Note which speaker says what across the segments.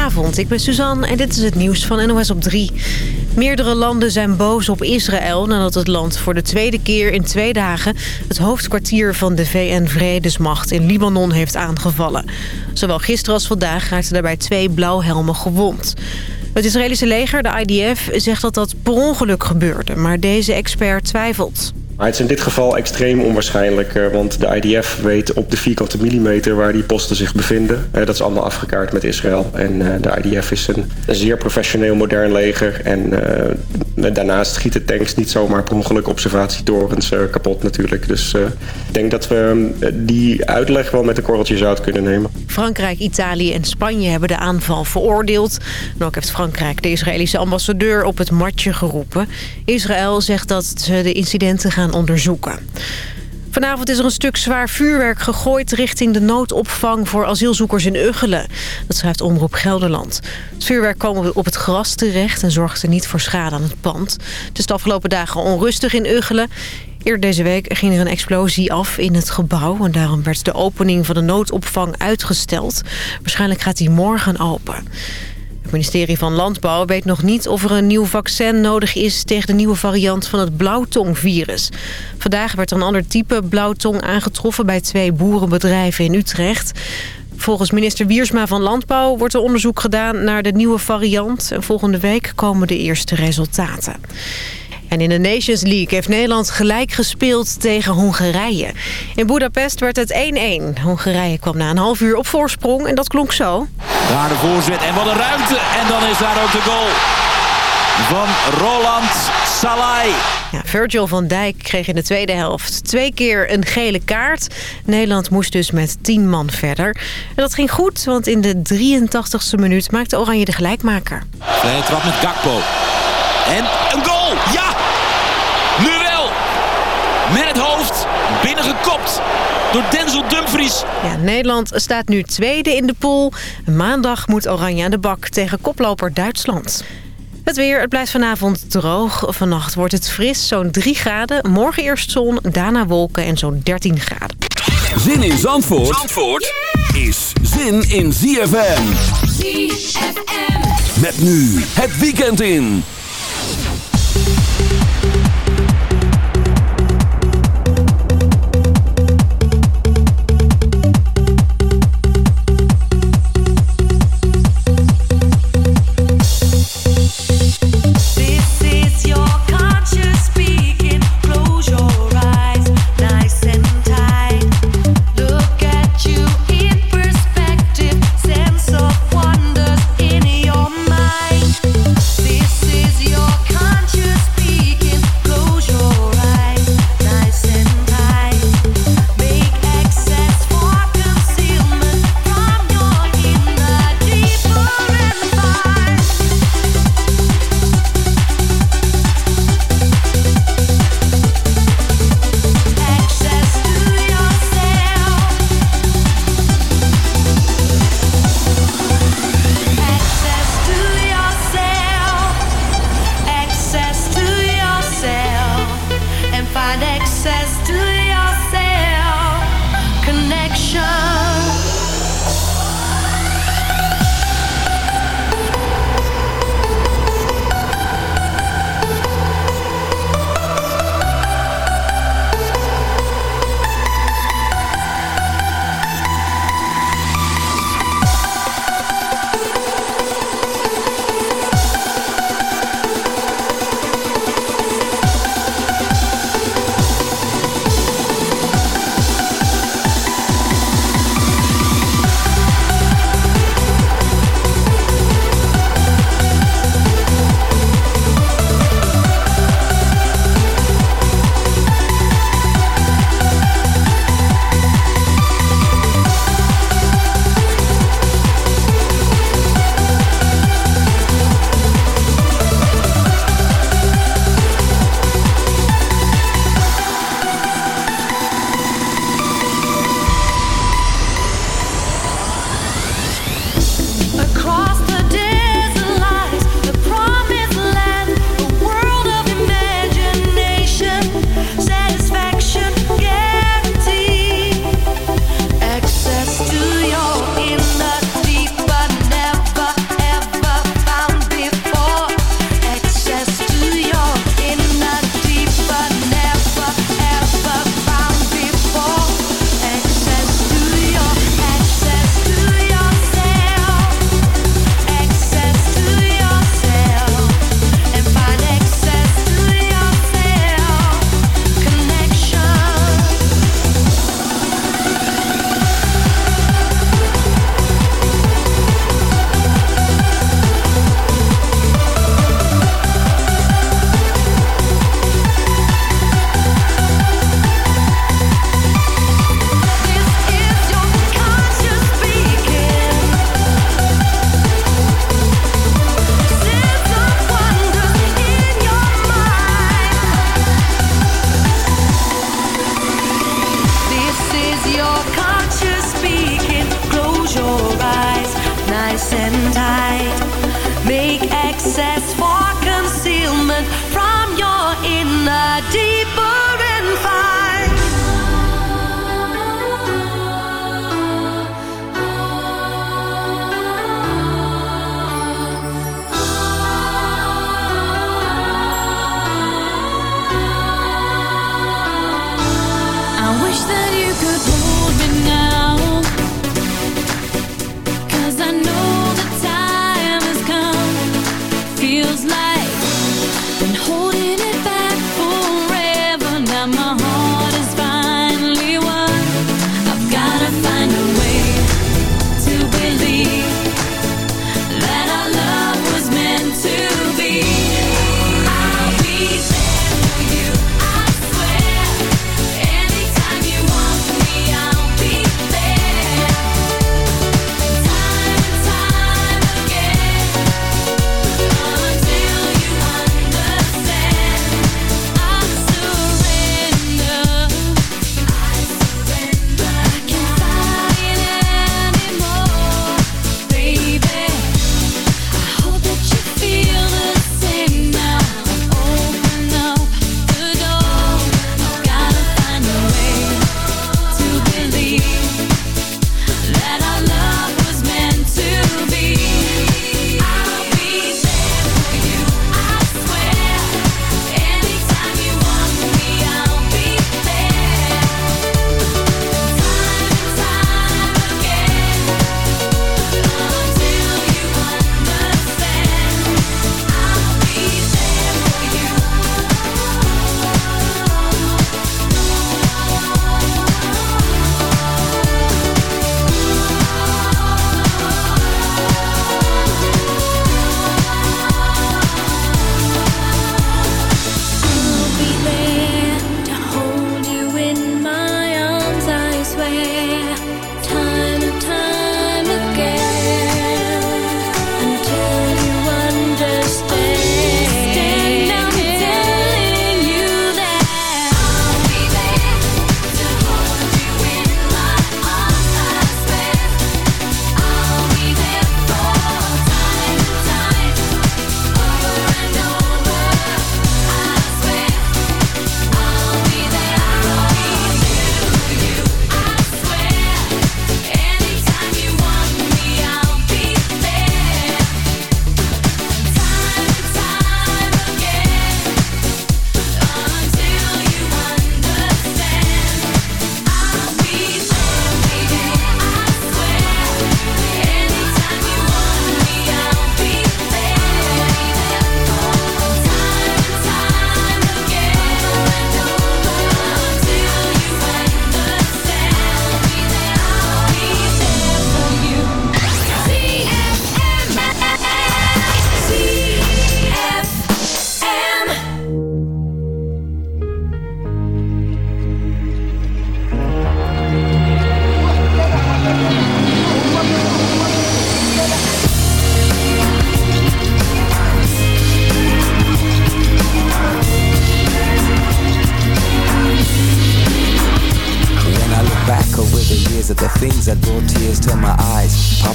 Speaker 1: Goedenavond, ik ben Suzanne en dit is het nieuws van NOS op 3. Meerdere landen zijn boos op Israël nadat het land voor de tweede keer in twee dagen... het hoofdkwartier van de VN-vredesmacht in Libanon heeft aangevallen. Zowel gisteren als vandaag raakten daarbij twee blauwhelmen gewond. Het Israëlische leger, de IDF, zegt dat dat per ongeluk gebeurde... maar deze expert twijfelt.
Speaker 2: Maar het is in dit geval extreem onwaarschijnlijk, eh, want de IDF weet op de vierkante millimeter waar die posten zich bevinden. Eh, dat is allemaal afgekaart met Israël. En eh, de IDF is een, zeer professioneel modern leger. En daarnaast schieten tanks niet zomaar per ongeluk observatietorens kapot natuurlijk. Dus ik denk dat we die uitleg wel met een korreltje zout kunnen nemen.
Speaker 1: Frankrijk, Italië en Spanje hebben de aanval veroordeeld. En ook heeft Frankrijk de Israëlische ambassadeur op het matje geroepen. Israël zegt dat ze de incidenten gaan onderzoeken. Vanavond is er een stuk zwaar vuurwerk gegooid richting de noodopvang voor asielzoekers in Uggelen. Dat schrijft Omroep Gelderland. Het vuurwerk kwam op het gras terecht en zorgde niet voor schade aan het pand. Het is de afgelopen dagen onrustig in Uggelen. Eerder deze week ging er een explosie af in het gebouw... en daarom werd de opening van de noodopvang uitgesteld. Waarschijnlijk gaat die morgen open. Het ministerie van Landbouw weet nog niet of er een nieuw vaccin nodig is... tegen de nieuwe variant van het blauwtongvirus. Vandaag werd er een ander type blauwtong aangetroffen... bij twee boerenbedrijven in Utrecht. Volgens minister Wiersma van Landbouw wordt er onderzoek gedaan naar de nieuwe variant. En volgende week komen de eerste resultaten. En in de Nations League heeft Nederland gelijk gespeeld tegen Hongarije. In Budapest werd het 1-1. Hongarije kwam na een half uur op voorsprong en dat klonk zo.
Speaker 3: Daar de voorzet en wat een ruimte. En dan is daar ook de goal van Roland Salai.
Speaker 1: Ja, Virgil van Dijk kreeg in de tweede helft twee keer een gele kaart. Nederland moest dus met 10 man verder. En dat ging goed, want in de 83ste minuut maakte Oranje de gelijkmaker.
Speaker 3: Vrije trap met Gakpo. En een goal! Ja! Met het hoofd binnengekopt door Denzel Dumfries.
Speaker 1: Ja, Nederland staat nu tweede in de pool. Maandag moet Oranje aan de bak tegen koploper Duitsland. Het weer, het blijft vanavond droog. Vannacht wordt het fris, zo'n 3 graden. Morgen eerst zon, daarna wolken en zo'n 13 graden.
Speaker 4: Zin in Zandvoort, Zandvoort is zin in ZFM. ZFM. Met nu het weekend in.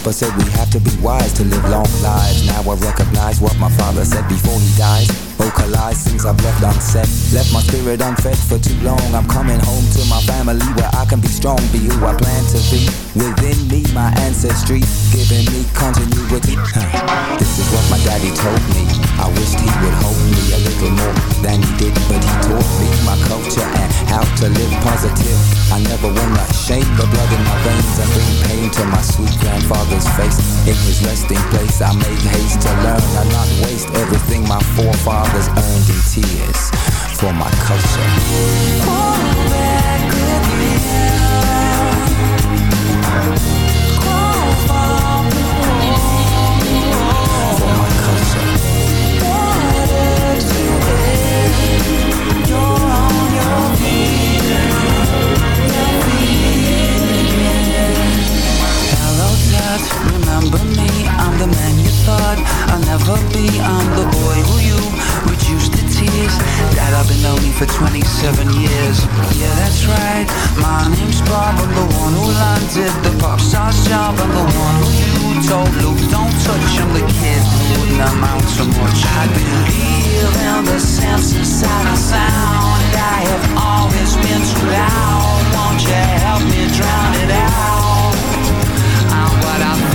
Speaker 5: Papa said we have to be wise to live long lives. Now I recognize what my father said before he dies. Vocalize things I've left unsaid. Left my spirit unfed for too long. I'm coming home to my family where I can be strong, be who I plan to be. Within me, my ancestry, giving me continuity. This is what my daddy told me. I wished he would hold me a little more than he did, but he taught me my culture and how to live positive. I never wanna shame the blood in my veins and bring pain to my sweet grandfather face in his resting place. I made haste to learn I not waste everything my forefathers earned in tears for my culture.
Speaker 6: I'll never be, I'm the boy who you reduced to tears. That I've been lonely for 27 years. Yeah, that's right, my name's Bob I'm the one who landed the pop star's job. I'm the one who you told Luke, don't touch I'm the kid. Wouldn't amount to much. I believe in the sense inside of sound. I have always been too loud Won't you help me drown it out? I'm what I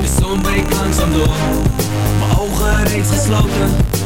Speaker 7: de zon breekt langzaam door. Mijn ogen reeds gesloten.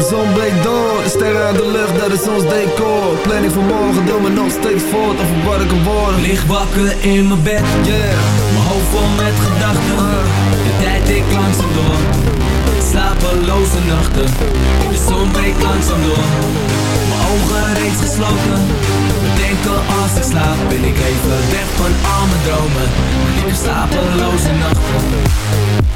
Speaker 8: De zon breekt door, de sterren aan de lucht, dat is ons decor. Planning van morgen, doe me nog steeds voort over wat ik worden.
Speaker 7: Lig wakker in mijn bed,
Speaker 8: Yeah,
Speaker 7: mijn hoofd vol met gedachten. De tijd tikt langzaam door, slapeloze nachten. De zon breekt langzaam door, mijn ogen reeds gesloten. Bedenken als ik slaap, ben ik even weg van al mijn dromen. Ik slapeloze nachten.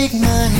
Speaker 9: take my hand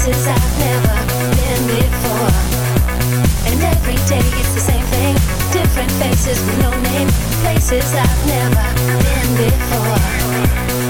Speaker 10: Places I've never been before. And every day it's the same thing. Different faces with no name. Faces I've never been before.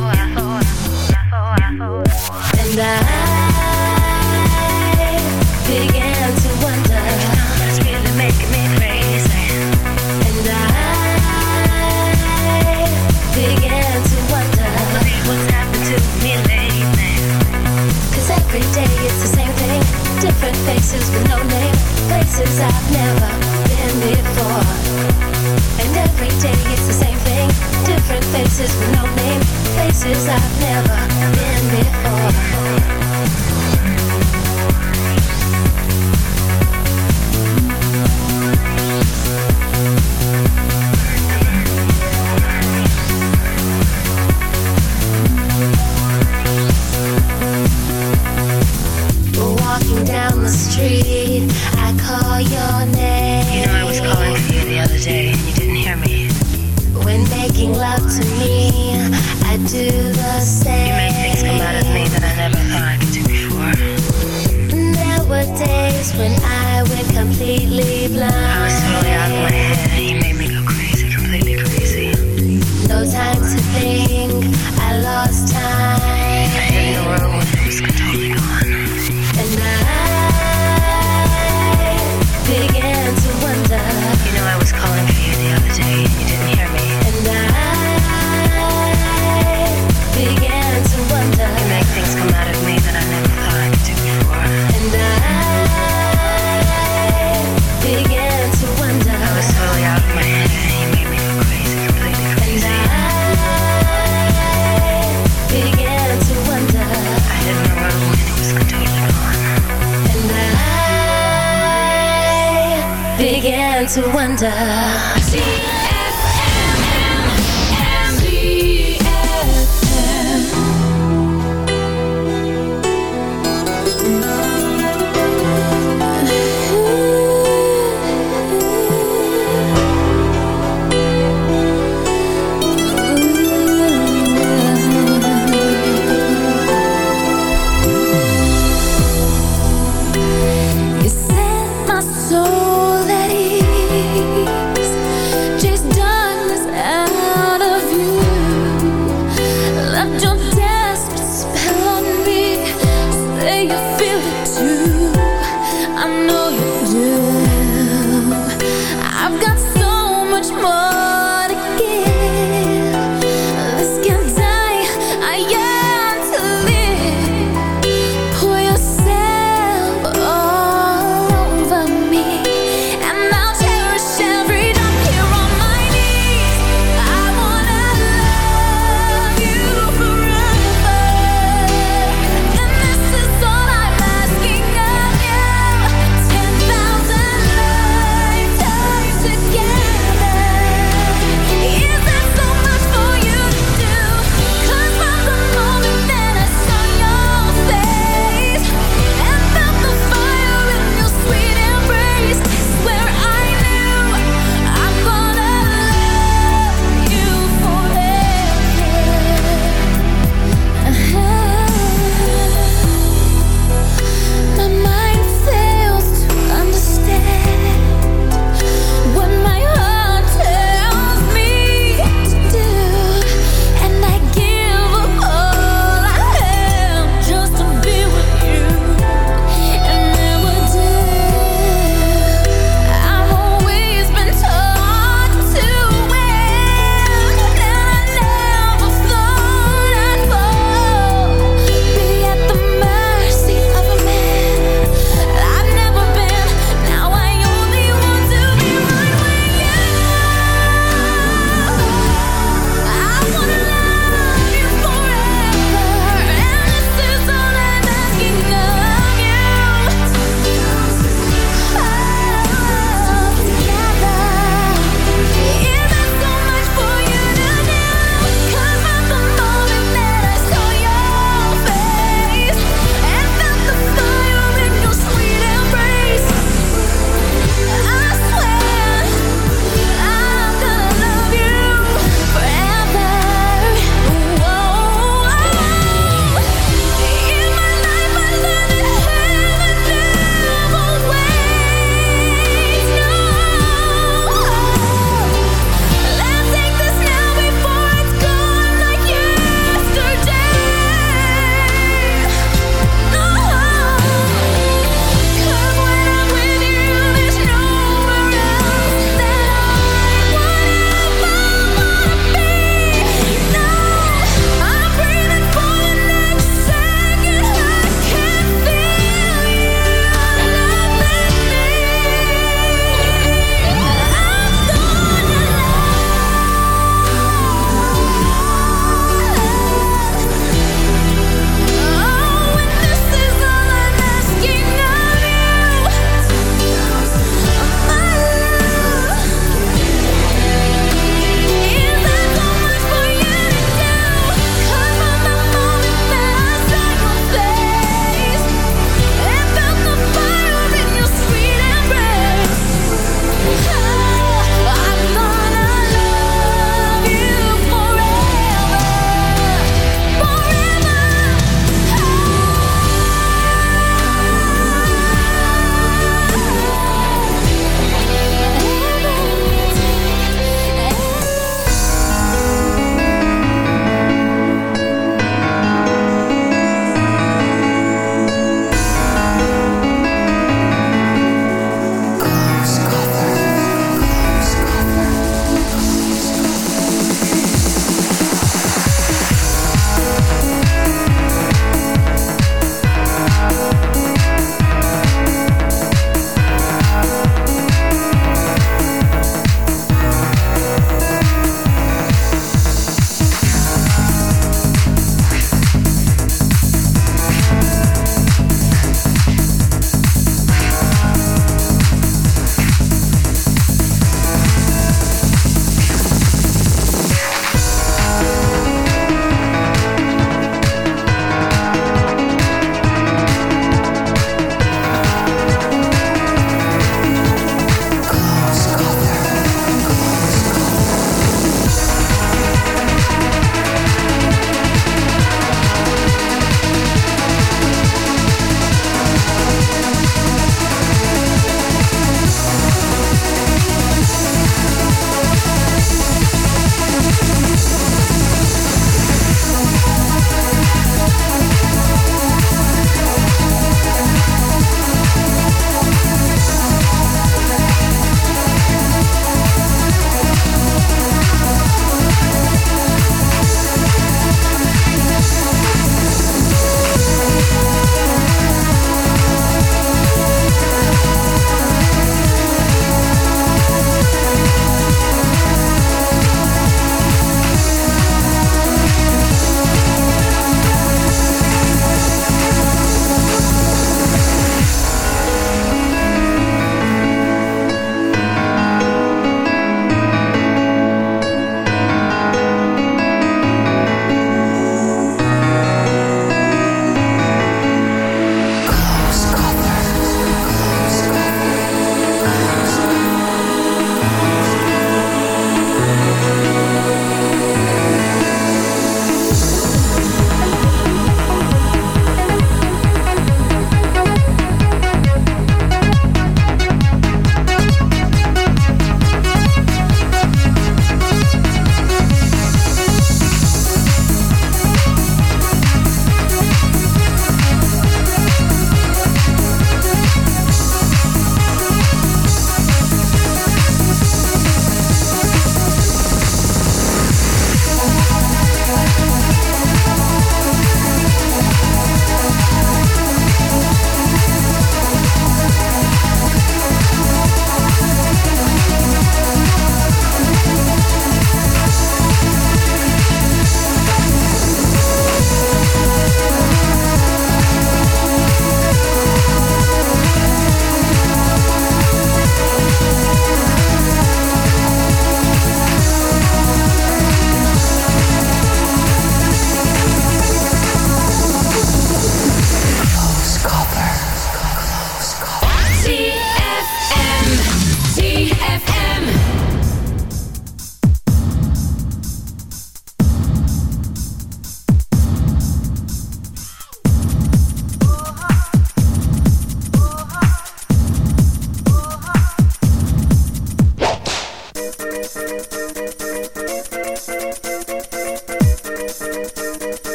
Speaker 10: Different faces with no name. Places I've never been before. And every day it's the same thing. Different faces with no name. Places I've never been before. To wonder.